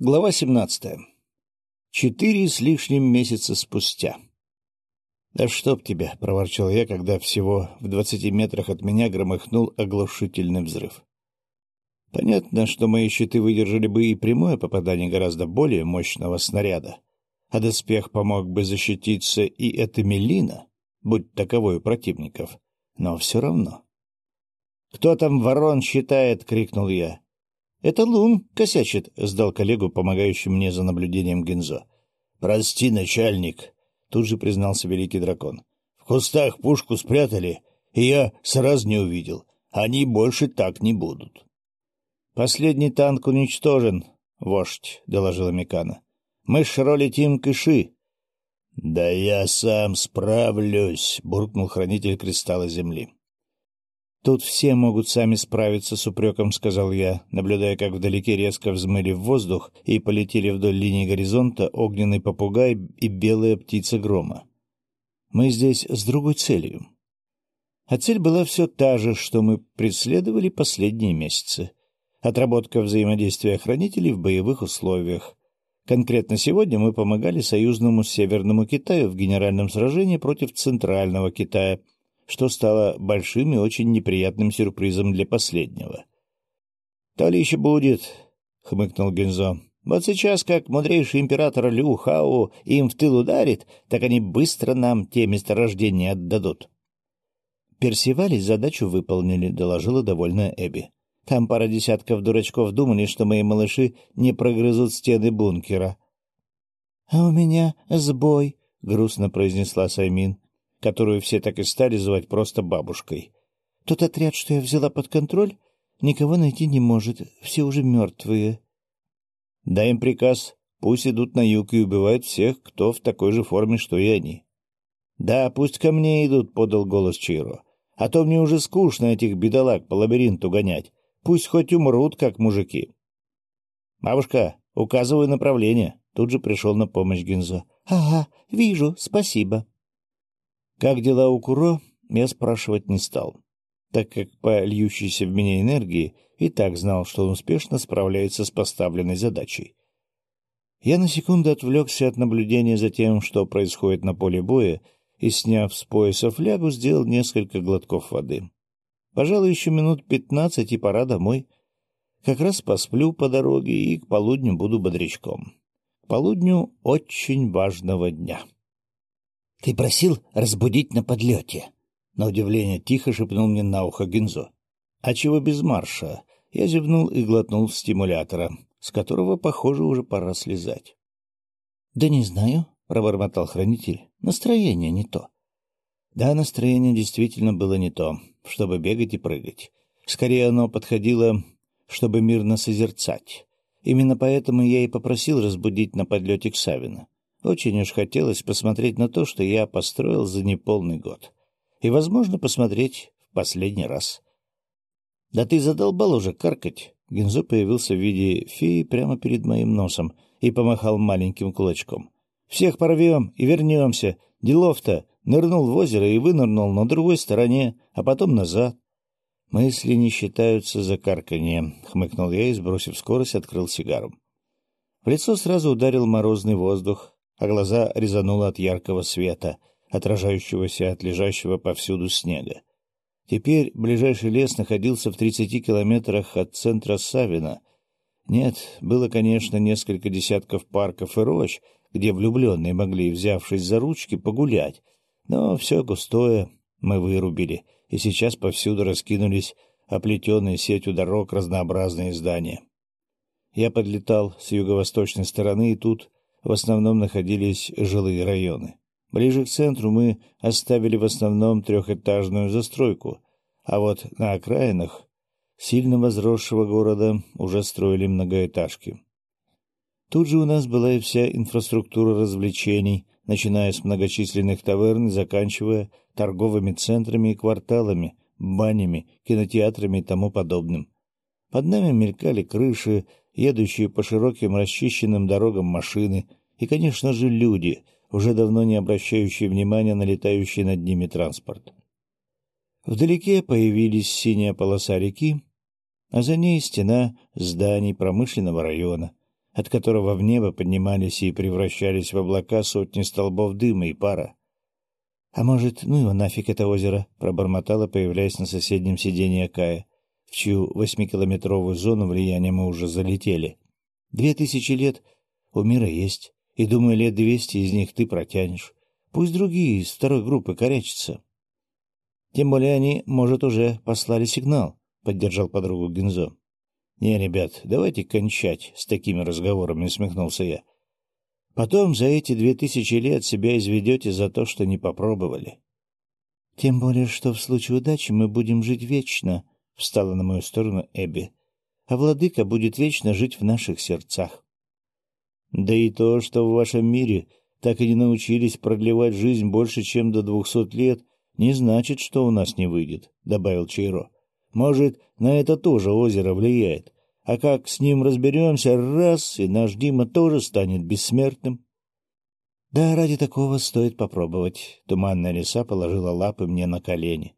Глава 17. Четыре с лишним месяца спустя. «Да чтоб тебя!» — проворчал я, когда всего в двадцати метрах от меня громыхнул оглушительный взрыв. Понятно, что мои щиты выдержали бы и прямое попадание гораздо более мощного снаряда, а доспех помог бы защититься и эта мелина, будь таковой у противников, но все равно. «Кто там ворон считает?» — крикнул я. «Это Лун косячит», — сдал коллегу, помогающий мне за наблюдением Гензо. «Прости, начальник», — тут же признался великий дракон. «В кустах пушку спрятали, и я сразу не увидел. Они больше так не будут». «Последний танк уничтожен, вождь», — доложила Микана. «Мы с Шаро летим к Иши». «Да я сам справлюсь», — буркнул хранитель кристалла земли. «Тут все могут сами справиться с упреком», — сказал я, наблюдая, как вдалеке резко взмыли в воздух и полетели вдоль линии горизонта огненный попугай и белая птица грома. «Мы здесь с другой целью». А цель была все та же, что мы преследовали последние месяцы. Отработка взаимодействия хранителей в боевых условиях. Конкретно сегодня мы помогали союзному Северному Китаю в генеральном сражении против Центрального Китая — что стало большим и очень неприятным сюрпризом для последнего. — То ли еще будет, — хмыкнул Гензо. — Вот сейчас, как мудрейший император Лю Хао им в тыл ударит, так они быстро нам те месторождения отдадут. Персивали задачу выполнили, — доложила довольная Эбби. Там пара десятков дурачков думали, что мои малыши не прогрызут стены бункера. — А у меня сбой, — грустно произнесла Саймин которую все так и стали звать просто бабушкой. Тот отряд, что я взяла под контроль, никого найти не может, все уже мертвые. Дай им приказ, пусть идут на юг и убивают всех, кто в такой же форме, что и они. — Да, пусть ко мне идут, — подал голос Чиро. — А то мне уже скучно этих бедолаг по лабиринту гонять. Пусть хоть умрут, как мужики. — Бабушка, указывай направление. Тут же пришел на помощь Гинзо. — Ага, вижу, спасибо. Как дела у Куро, я спрашивать не стал, так как по льющейся в меня энергии и так знал, что он успешно справляется с поставленной задачей. Я на секунду отвлекся от наблюдения за тем, что происходит на поле боя, и, сняв с пояса флягу, сделал несколько глотков воды. Пожалуй, еще минут пятнадцать и пора домой. Как раз посплю по дороге и к полудню буду бодрячком. К полудню очень важного дня. — Ты просил разбудить на подлете? — на удивление тихо шепнул мне на ухо Гинзо. — А чего без марша? Я зевнул и глотнул стимулятора, с которого, похоже, уже пора слезать. — Да не знаю, — пробормотал хранитель. — Настроение не то. Да, настроение действительно было не то, чтобы бегать и прыгать. Скорее, оно подходило, чтобы мирно созерцать. Именно поэтому я и попросил разбудить на подлете к Савина. Очень уж хотелось посмотреть на то, что я построил за неполный год. И, возможно, посмотреть в последний раз. — Да ты задолбал уже каркать. Гензо появился в виде феи прямо перед моим носом и помахал маленьким кулачком. — Всех порвем и вернемся. Делов-то нырнул в озеро и вынырнул на другой стороне, а потом назад. — Мысли не считаются за карканье, — хмыкнул я и, сбросив скорость, открыл сигару. В лицо сразу ударил морозный воздух, а глаза резануло от яркого света, отражающегося от лежащего повсюду снега. Теперь ближайший лес находился в тридцати километрах от центра Савина. Нет, было, конечно, несколько десятков парков и рощ, где влюбленные могли, взявшись за ручки, погулять, но все густое мы вырубили, и сейчас повсюду раскинулись оплетенные сетью дорог разнообразные здания. Я подлетал с юго-восточной стороны, и тут в основном находились жилые районы. Ближе к центру мы оставили в основном трехэтажную застройку, а вот на окраинах сильно возросшего города уже строили многоэтажки. Тут же у нас была и вся инфраструктура развлечений, начиная с многочисленных таверн и заканчивая торговыми центрами и кварталами, банями, кинотеатрами и тому подобным. Под нами мелькали крыши, едущие по широким расчищенным дорогам машины и, конечно же, люди, уже давно не обращающие внимания на летающий над ними транспорт. Вдалеке появились синяя полоса реки, а за ней стена зданий промышленного района, от которого в небо поднимались и превращались в облака сотни столбов дыма и пара. — А может, ну его нафиг это озеро? — пробормотала, появляясь на соседнем сиденье Кая, в чью восьмикилометровую зону влияния мы уже залетели. Две тысячи лет у мира есть, и, думаю, лет двести из них ты протянешь. Пусть другие из второй группы корячатся. Тем более они, может, уже послали сигнал, — поддержал подругу Гензо. — Не, ребят, давайте кончать с такими разговорами, — усмехнулся я. Потом за эти две тысячи лет себя изведете за то, что не попробовали. — Тем более, что в случае удачи мы будем жить вечно, — встала на мою сторону Эбби. — А владыка будет вечно жить в наших сердцах. — Да и то, что в вашем мире так и не научились продлевать жизнь больше, чем до двухсот лет, не значит, что у нас не выйдет, — добавил Чейро. Может, на это тоже озеро влияет. А как с ним разберемся, раз, и наш Дима тоже станет бессмертным. Да, ради такого стоит попробовать. Туманная лиса положила лапы мне на колени.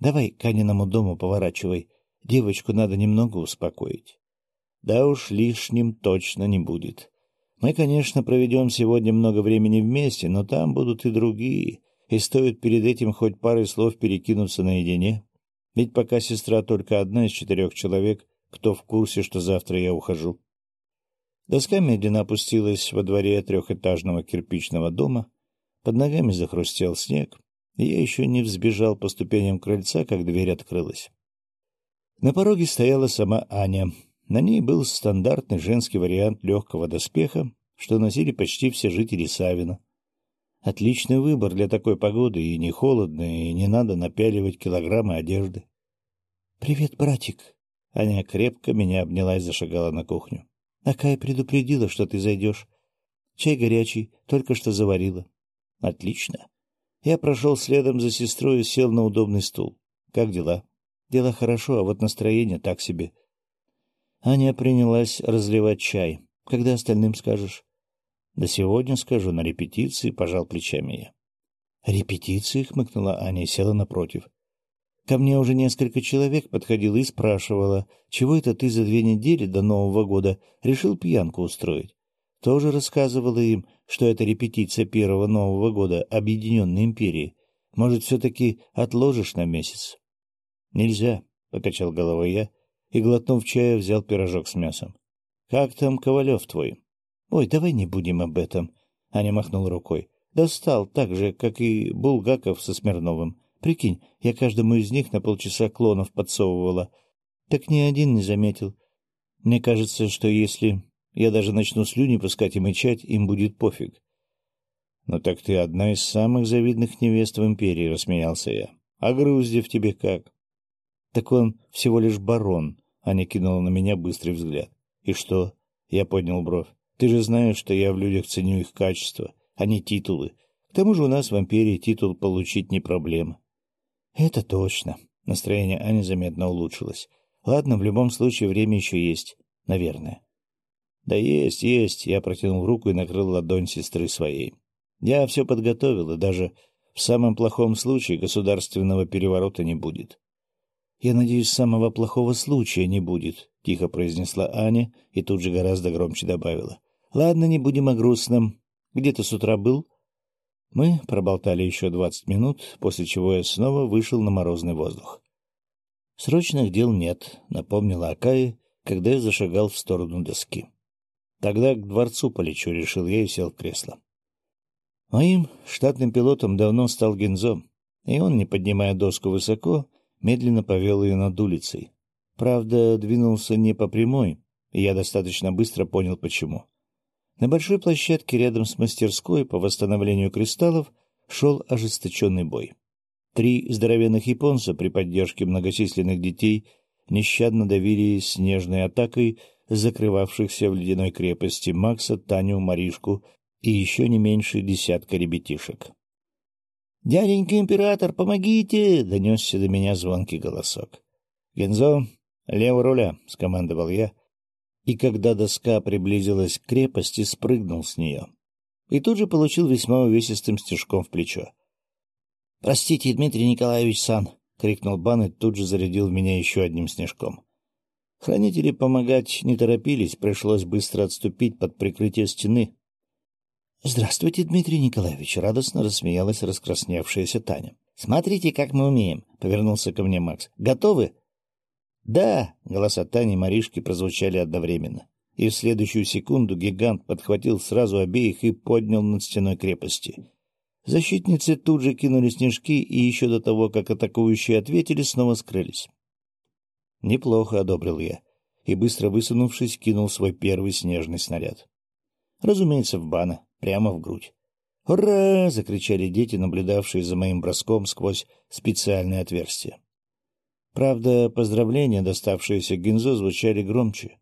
Давай к Аниному дому поворачивай. Девочку надо немного успокоить. Да уж лишним точно не будет. Мы, конечно, проведем сегодня много времени вместе, но там будут и другие, и стоит перед этим хоть парой слов перекинуться наедине. Ведь пока сестра только одна из четырех человек, кто в курсе, что завтра я ухожу. Доска медленно опустилась во дворе трехэтажного кирпичного дома. Под ногами захрустел снег, я еще не взбежал по ступеням крыльца, как дверь открылась. На пороге стояла сама Аня. На ней был стандартный женский вариант легкого доспеха, что носили почти все жители Савина. Отличный выбор для такой погоды, и не холодно, и не надо напяливать килограммы одежды. — Привет, братик. Аня крепко меня обняла и зашагала на кухню. — Акая предупредила, что ты зайдешь. Чай горячий, только что заварила. — Отлично. Я прошел следом за сестрой и сел на удобный стул. — Как дела? — Дела хорошо, а вот настроение так себе. Аня принялась разливать чай. — Когда остальным скажешь? Да сегодня скажу, на репетиции пожал плечами я. Репетиции, хмыкнула Аня и села напротив. Ко мне уже несколько человек подходило и спрашивало, чего это ты за две недели до Нового года решил пьянку устроить. Тоже рассказывала им, что это репетиция первого Нового года Объединенной Империи. Может, все-таки отложишь на месяц? — Нельзя, — покачал головой я и, глотнув чая, взял пирожок с мясом. — Как там Ковалев твой? — Ой, давай не будем об этом. Аня махнул рукой. — Достал так же, как и Булгаков со Смирновым. Прикинь, я каждому из них на полчаса клонов подсовывала. Так ни один не заметил. Мне кажется, что если я даже начну слюни пускать и мычать, им будет пофиг. — Ну так ты одна из самых завидных невест в империи, — рассмеялся я. — А Груздев тебе как? — Так он всего лишь барон, — Аня кинула на меня быстрый взгляд. — И что? — я поднял бровь. Ты же знаешь, что я в людях ценю их качество, а не титулы. К тому же у нас в империи титул получить не проблема. — Это точно. Настроение Ани заметно улучшилось. Ладно, в любом случае время еще есть. Наверное. — Да есть, есть. Я протянул руку и накрыл ладонь сестры своей. Я все подготовил, и даже в самом плохом случае государственного переворота не будет. — Я надеюсь, самого плохого случая не будет, — тихо произнесла Аня и тут же гораздо громче добавила. Ладно, не будем о грустном. Где ты с утра был? Мы проболтали еще двадцать минут, после чего я снова вышел на морозный воздух. Срочных дел нет, напомнила Акая, когда я зашагал в сторону доски. Тогда к дворцу полечу, решил я и сел в кресло. Моим штатным пилотом давно стал Гензо, и он, не поднимая доску высоко, медленно повел ее над улицей. Правда, двинулся не по прямой, и я достаточно быстро понял, почему. На большой площадке рядом с мастерской по восстановлению кристаллов шел ожесточенный бой. Три здоровенных японца при поддержке многочисленных детей нещадно давили снежной атакой закрывавшихся в ледяной крепости Макса, Таню, Маришку и еще не меньше десятка ребятишек. «Дяденька император, помогите!» — донесся до меня звонкий голосок. «Гензо, лево руля!» — скомандовал я, и когда доска приблизилась к крепости, спрыгнул с нее. И тут же получил весьма увесистым стежком в плечо. — Простите, Дмитрий Николаевич Сан! — крикнул Бан и тут же зарядил меня еще одним снежком. Хранители помогать не торопились, пришлось быстро отступить под прикрытие стены. — Здравствуйте, Дмитрий Николаевич! — радостно рассмеялась раскрасневшаяся Таня. — Смотрите, как мы умеем! — повернулся ко мне Макс. — Готовы? — Да! — голоса Тани и Маришки прозвучали одновременно. И в следующую секунду гигант подхватил сразу обеих и поднял над стеной крепости. Защитницы тут же кинули снежки, и еще до того, как атакующие ответили, снова скрылись. Неплохо одобрил я и, быстро высунувшись, кинул свой первый снежный снаряд. Разумеется, в бана, прямо в грудь. «Ура!» — закричали дети, наблюдавшие за моим броском сквозь специальное отверстие. Правда, поздравления, доставшиеся Гинзо, звучали громче.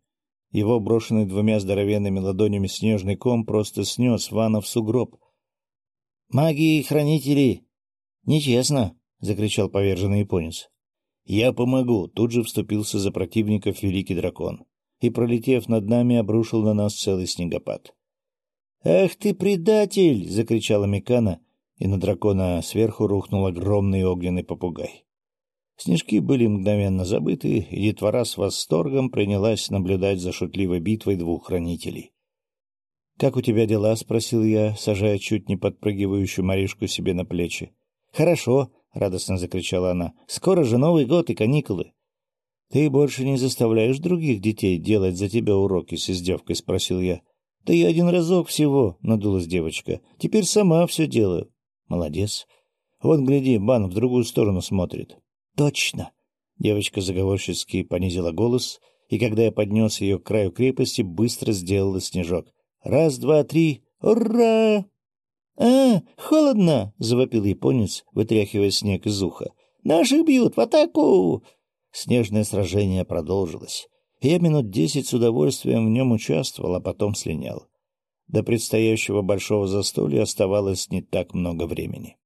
Его брошенный двумя здоровенными ладонями снежный ком просто снес Вана в сугроб. «Маги и хранители! Нечестно!» — закричал поверженный японец. «Я помогу!» — тут же вступился за противников великий дракон и, пролетев над нами, обрушил на нас целый снегопад. «Ах ты, предатель!» — закричала Микана, и на дракона сверху рухнул огромный огненный попугай. Снежки были мгновенно забыты, и детвора с восторгом принялась наблюдать за шутливой битвой двух хранителей. «Как у тебя дела?» — спросил я, сажая чуть не подпрыгивающую Маришку себе на плечи. «Хорошо», — радостно закричала она. «Скоро же Новый год и каникулы». «Ты больше не заставляешь других детей делать за тебя уроки?» — с издевкой спросил я. «Да я один разок всего», — надулась девочка. «Теперь сама все делаю». «Молодец. Вот, гляди, Бан в другую сторону смотрит». «Точно!» — девочка заговорчески понизила голос, и когда я поднес ее к краю крепости, быстро сделала снежок. «Раз, два, три! Ура!» «А, холодно!» — завопил японец, вытряхивая снег из уха. «Наших бьют! В атаку!» Снежное сражение продолжилось. Я минут десять с удовольствием в нем участвовал, а потом слинял. До предстоящего большого застолья оставалось не так много времени.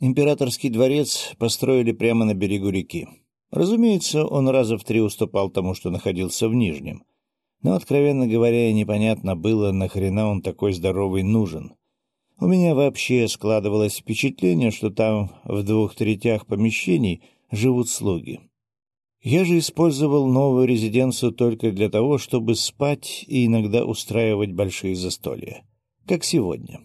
Императорский дворец построили прямо на берегу реки. Разумеется, он раза в три уступал тому, что находился в Нижнем. Но, откровенно говоря, непонятно было, нахрена он такой здоровый нужен. У меня вообще складывалось впечатление, что там в двух третях помещений живут слуги. Я же использовал новую резиденцию только для того, чтобы спать и иногда устраивать большие застолья. Как сегодня.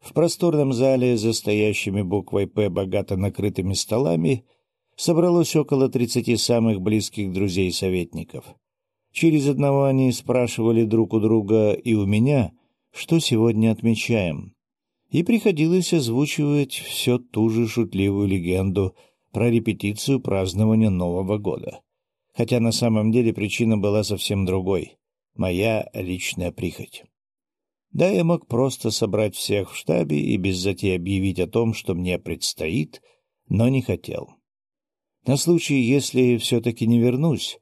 В просторном зале за стоящими буквой «П» богато накрытыми столами собралось около тридцати самых близких друзей советников. Через одного они спрашивали друг у друга и у меня, что сегодня отмечаем и приходилось озвучивать все ту же шутливую легенду про репетицию празднования Нового года. Хотя на самом деле причина была совсем другой — моя личная прихоть. Да, я мог просто собрать всех в штабе и без затей объявить о том, что мне предстоит, но не хотел. На случай, если все-таки не вернусь,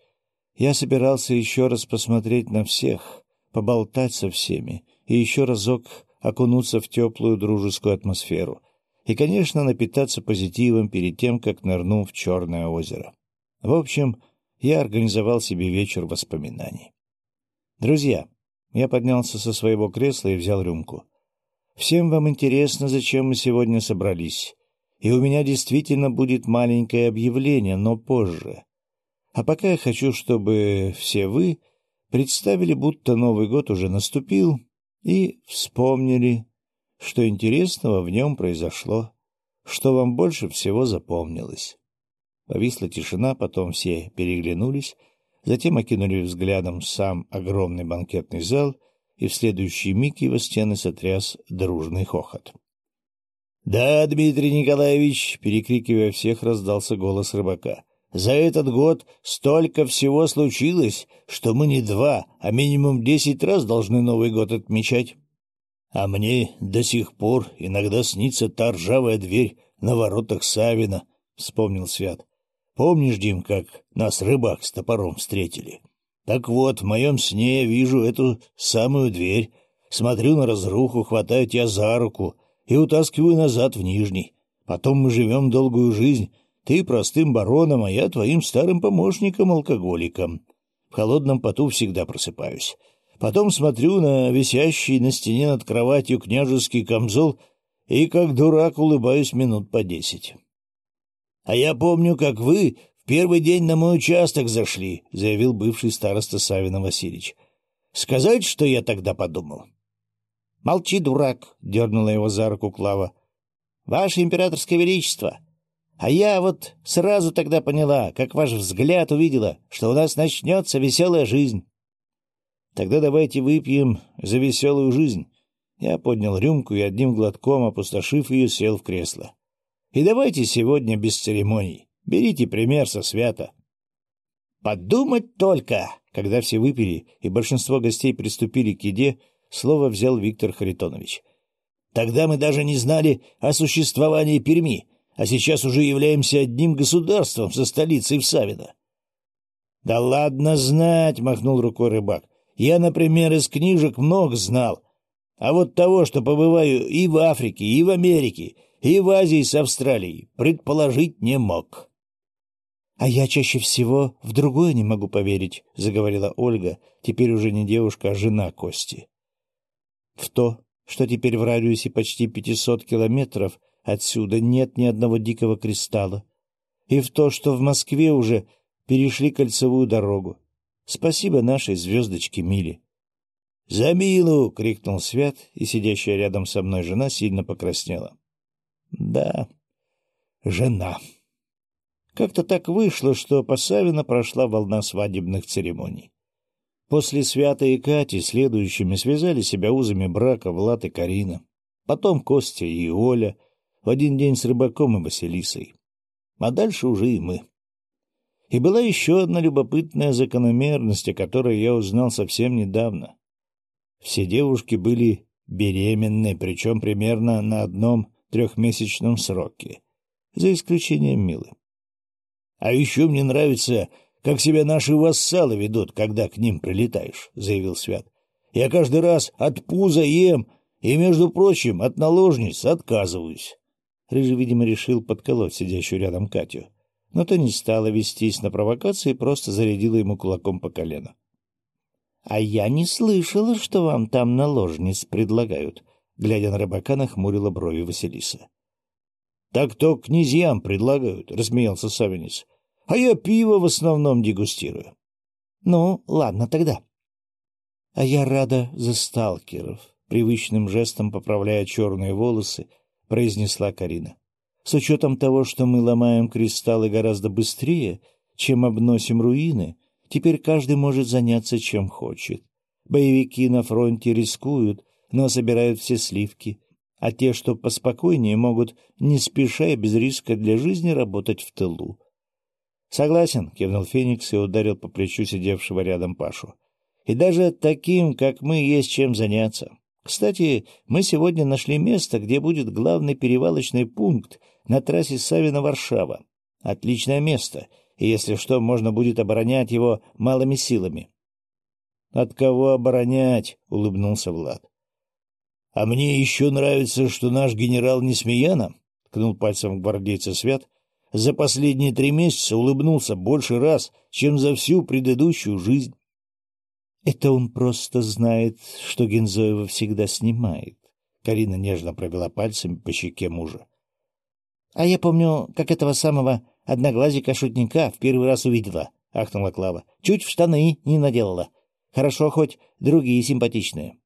я собирался еще раз посмотреть на всех, поболтать со всеми и еще разок окунуться в теплую дружескую атмосферу и, конечно, напитаться позитивом перед тем, как нырну в Черное озеро. В общем, я организовал себе вечер воспоминаний. Друзья, я поднялся со своего кресла и взял рюмку. Всем вам интересно, зачем мы сегодня собрались, и у меня действительно будет маленькое объявление, но позже. А пока я хочу, чтобы все вы представили, будто Новый год уже наступил, и вспомнили, что интересного в нем произошло, что вам больше всего запомнилось. Повисла тишина, потом все переглянулись, затем окинули взглядом сам огромный банкетный зал, и в следующий миг его стены сотряс дружный хохот. — Да, Дмитрий Николаевич, — перекрикивая всех, раздался голос рыбака, — за этот год столько всего случилось, что мы не два, а минимум десять раз должны Новый год отмечать. А мне до сих пор иногда снится та ржавая дверь на воротах Савина, — вспомнил Свят. Помнишь, Дим, как нас рыбак с топором встретили? Так вот, в моем сне я вижу эту самую дверь, смотрю на разруху, хватаю тебя за руку и утаскиваю назад в Нижний. Потом мы живем долгую жизнь, ты простым бароном, а я твоим старым помощником-алкоголиком. В холодном поту всегда просыпаюсь. Потом смотрю на висящий на стене над кроватью княжеский камзол и, как дурак, улыбаюсь минут по десять. А я помню, как вы В первый день на мой участок зашли, — заявил бывший староста Савина Васильевич. — Сказать, что я тогда подумал? — Молчи, дурак, — дернула его за руку Клава. — Ваше императорское величество! А я вот сразу тогда поняла, как ваш взгляд увидела, что у нас начнется веселая жизнь. — Тогда давайте выпьем за веселую жизнь. Я поднял рюмку и одним глотком, опустошив ее, сел в кресло. — И давайте сегодня без церемоний. Берите пример со свята. Подумать только! Когда все выпили и большинство гостей приступили к еде, слово взял Виктор Харитонович. Тогда мы даже не знали о существовании Перми, а сейчас уже являемся одним государством со столицей в Савино. — Да ладно знать, — махнул рукой рыбак. — Я, например, из книжек много знал. А вот того, что побываю и в Африке, и в Америке, и в Азии с Австралией, предположить не мог. — А я чаще всего в другое не могу поверить, — заговорила Ольга, теперь уже не девушка, а жена Кости. — В то, что теперь в радиусе почти пятисот километров отсюда нет ни одного дикого кристалла, и в то, что в Москве уже перешли кольцевую дорогу. Спасибо нашей звездочке Миле. — За Милу! — крикнул Свят, и сидящая рядом со мной жена сильно покраснела. — Да, жена. Как-то так вышло, что по Савино прошла волна свадебных церемоний. После Свята и Кати следующими связали себя узами брака Влад и Карина. Потом Костя и Оля, в один день с Рыбаком и Василисой. А дальше уже и мы. И была еще одна любопытная закономерность, о которой я узнал совсем недавно. Все девушки были беременны, причем примерно на одном трехмесячном сроке, за исключением Милы. А еще мне нравится, как себя наши вассалы ведут, когда к ним прилетаешь, — заявил Свят. Я каждый раз от пуза ем и, между прочим, от наложниц отказываюсь. Рыжий, видимо, решил подколоть сидящую рядом Катю. Но то не стала вестись на провокации просто зарядила ему кулаком по колено. — А я не слышала, что вам там наложниц предлагают, — глядя на рыбака, нахмурила брови Василиса. — Так то князьям предлагают, — рассмеялся Савинец а я пиво в основном дегустирую. — Ну, ладно тогда. — А я рада за сталкеров, — привычным жестом поправляя черные волосы, произнесла Карина. — С учетом того, что мы ломаем кристаллы гораздо быстрее, чем обносим руины, теперь каждый может заняться чем хочет. Боевики на фронте рискуют, но собирают все сливки, а те, что поспокойнее, могут не спеша и без риска для жизни работать в тылу. «Согласен», — кивнул Феникс и ударил по плечу сидевшего рядом Пашу. «И даже таким, как мы, есть чем заняться. Кстати, мы сегодня нашли место, где будет главный перевалочный пункт на трассе Савина-Варшава. Отличное место, и, если что, можно будет оборонять его малыми силами». «От кого оборонять?» — улыбнулся Влад. «А мне еще нравится, что наш генерал Несмеяна», — ткнул пальцем гвардейца Свят, за последние три месяца улыбнулся больше раз, чем за всю предыдущую жизнь. Это он просто знает, что Гензоева всегда снимает. Карина нежно провела пальцами по щеке мужа. — А я помню, как этого самого одноглазика-шутника в первый раз увидела, — ахнула Клава. — Чуть в штаны не наделала. Хорошо, хоть другие симпатичные.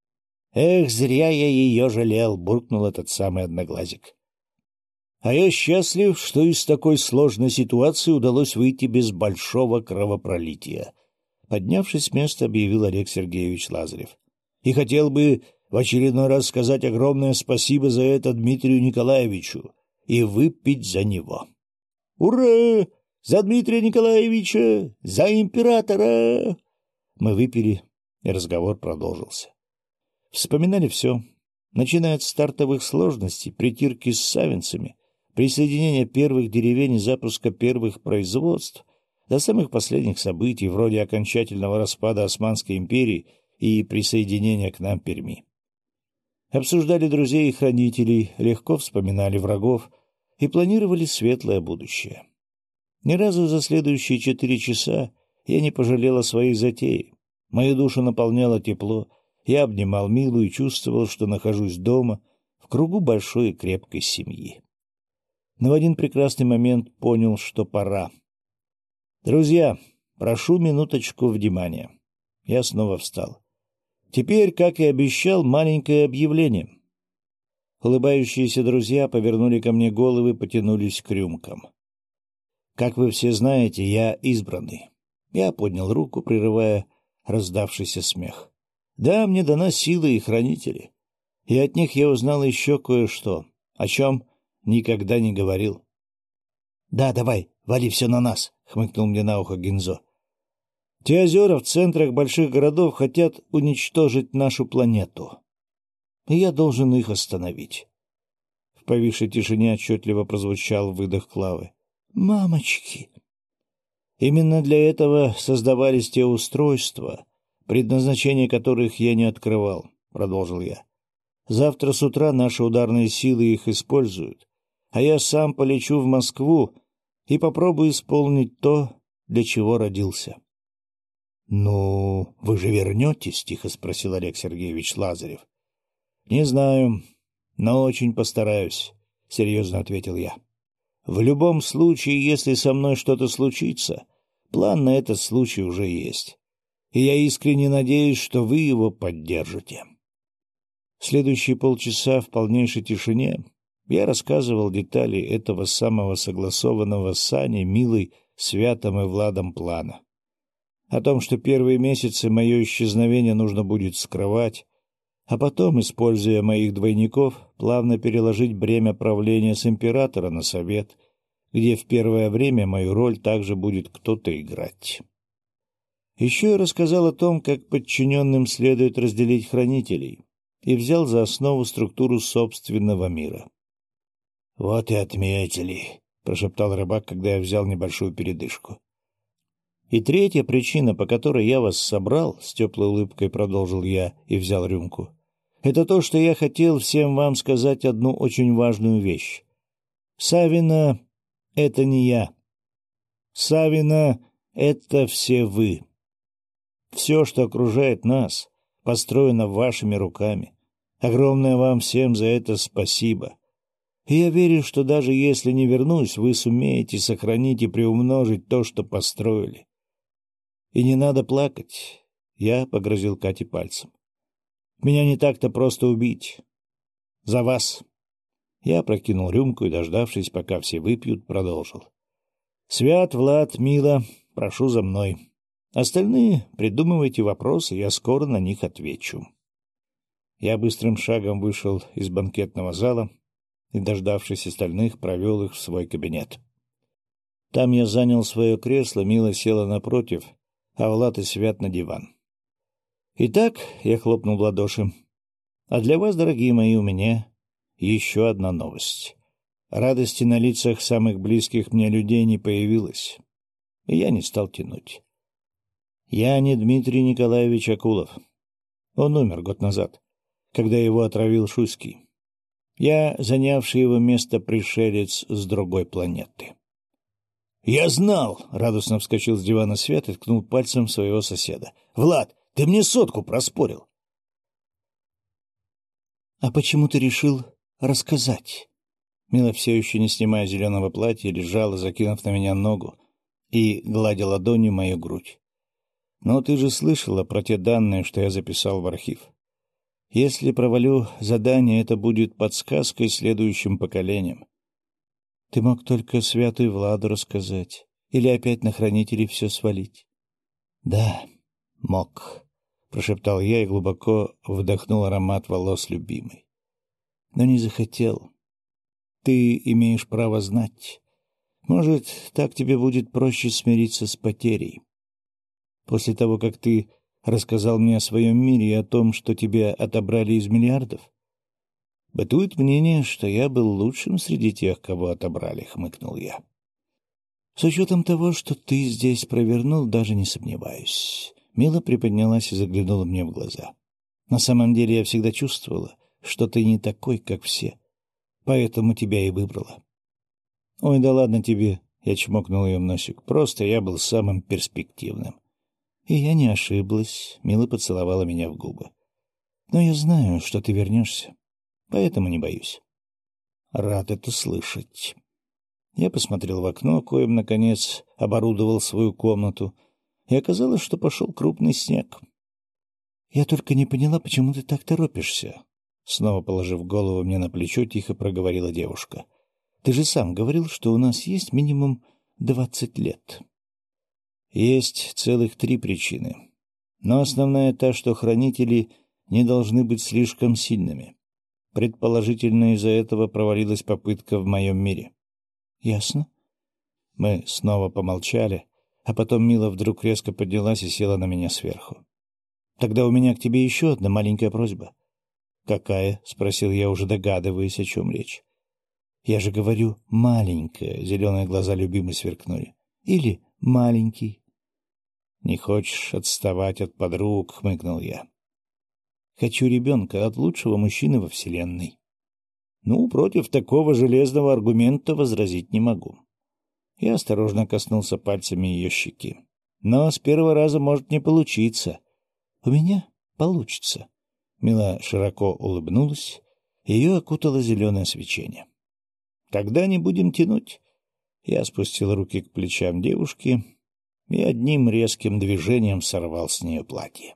— Эх, зря я ее жалел, — буркнул этот самый одноглазик. А я счастлив, что из такой сложной ситуации удалось выйти без большого кровопролития. Поднявшись с места, объявил Олег Сергеевич Лазарев. И хотел бы в очередной раз сказать огромное спасибо за это Дмитрию Николаевичу и выпить за него. «Ура! За Дмитрия Николаевича! За императора!» Мы выпили, и разговор продолжился. Вспоминали все, начиная от стартовых сложностей, притирки с савинцами, присоединения первых деревень и запуска первых производств до самых последних событий, вроде окончательного распада Османской империи и присоединения к нам Перми. Обсуждали друзей и хранителей, легко вспоминали врагов и планировали светлое будущее. Ни разу за следующие четыре часа я не пожалел о своей затее. Мою душу наполняло тепло, я обнимал Милу и чувствовал, что нахожусь дома в кругу большой и крепкой семьи но в один прекрасный момент понял, что пора. Друзья, прошу минуточку внимания. Я снова встал. Теперь, как и обещал, маленькое объявление. Улыбающиеся друзья повернули ко мне головы, потянулись к рюмкам. Как вы все знаете, я избранный. Я поднял руку, прерывая раздавшийся смех. Да, мне дана сила и хранители. И от них я узнал еще кое-что, о чем никогда не говорил. — Да, давай, вали все на нас, — хмыкнул мне на ухо Гинзо. — Те озера в центрах больших городов хотят уничтожить нашу планету. И я должен их остановить. В повисшей тишине отчетливо прозвучал выдох Клавы. — Мамочки! Именно для этого создавались те устройства, предназначение которых я не открывал, — продолжил я. Завтра с утра наши ударные силы их используют, а я сам полечу в Москву и попробую исполнить то, для чего родился. — Ну, вы же вернетесь? — тихо спросил Олег Сергеевич Лазарев. — Не знаю, но очень постараюсь, — серьезно ответил я. — В любом случае, если со мной что-то случится, план на этот случай уже есть, и я искренне надеюсь, что вы его поддержите. Следующие полчаса в полнейшей тишине я рассказывал детали этого самого согласованного с Саней, Милой, Святом и Владом плана. О том, что первые месяцы мое исчезновение нужно будет скрывать, а потом, используя моих двойников, плавно переложить бремя правления с императора на совет, где в первое время мою роль также будет кто-то играть. Еще я рассказал о том, как подчиненным следует разделить хранителей — и взял за основу структуру собственного мира. — Вот и отметили, — прошептал рыбак, когда я взял небольшую передышку. — И третья причина, по которой я вас собрал, — с теплой улыбкой продолжил я и взял рюмку, — это то, что я хотел всем вам сказать одну очень важную вещь. Савина — это не я. Савина — это все вы. Все, что окружает нас, построена вашими руками. Огромное вам всем за это спасибо. И я верю, что даже если не вернусь, вы сумеете сохранить и приумножить то, что построили. И не надо плакать. Я погрозил Кате пальцем. Меня не так-то просто убить. За вас. Я прокинул рюмку и, дождавшись, пока все выпьют, продолжил. Свят, Влад, Мила, прошу за мной. Остальные придумывайте вопросы, я скоро на них отвечу. Я быстрым шагом вышел из банкетного зала и, дождавшись остальных, провел их в свой кабинет. Там я занял свое кресло, Мила села напротив, а Влад и Свят на диван. «Итак», — я хлопнул в ладоши, — «а для вас, дорогие мои, у меня еще одна новость. Радости на лицах самых близких мне людей не появилось, и я не стал тянуть. Я не Дмитрий Николаевич Акулов. Он умер год назад, когда его отравил Шуйский. Я занявший его место пришелец с другой планеты. — Я знал! — радостно вскочил с дивана Свет и ткнул пальцем своего соседа. — Влад, ты мне сотку проспорил. — А почему ты решил рассказать? Мила, все еще не снимая зеленого платья, лежала, закинув на меня ногу, и гладя ладонью мою грудь. Но ты же слышала про те данные, что я записал в архив. Если провалю задание, это будет подсказкой следующим поколениям. Ты мог только святую Владу рассказать или опять на хранителей все свалить? — Да, мог, — прошептал я и глубоко вдохнул аромат волос любимой. — Но не захотел. Ты имеешь право знать. Может, так тебе будет проще смириться с потерей. После того, как ты рассказал мне о своем мире и о том, что тебя отобрали из миллиардов? Бытует мнение, что я был лучшим среди тех, кого отобрали, — хмыкнул я. С учетом того, что ты здесь провернул, даже не сомневаюсь. Мила приподнялась и заглянула мне в глаза. На самом деле я всегда чувствовала, что ты не такой, как все. Поэтому тебя и выбрала. — Ой, да ладно тебе, — я чмокнул ее в носик. — Просто я был самым перспективным. И я не ошиблась. Мила поцеловала меня в губы. Но я знаю, что ты вернешься, поэтому не боюсь. Рад это слышать. Я посмотрел в окно, коим, наконец, оборудовал свою комнату, и оказалось, что пошел крупный снег. — Я только не поняла, почему ты так торопишься. Снова положив голову мне на плечо, тихо проговорила девушка. — Ты же сам говорил, что у нас есть минимум двадцать лет. — Есть целых три причины. Но основная та, что хранители не должны быть слишком сильными. Предположительно, из-за этого провалилась попытка в моем мире. — Ясно. Мы снова помолчали, а потом Мила вдруг резко поднялась и села на меня сверху. — Тогда у меня к тебе еще одна маленькая просьба. — Какая? — спросил я, уже догадываясь, о чем речь. — Я же говорю «маленькая», — зеленые глаза любимой сверкнули. — Или «маленький». — Не хочешь отставать от подруг, — хмыкнул я. Хочу ребенка от лучшего мужчины во Вселенной. Ну, против такого железного аргумента возразить не могу. Я осторожно коснулся пальцами ее щеки. Но с первого раза может не получиться. У меня получится. Мила широко улыбнулась, ее окутало зеленое свечение. Когда не будем тянуть? Я спустил руки к плечам девушки и одним резким движением сорвал с нее платье.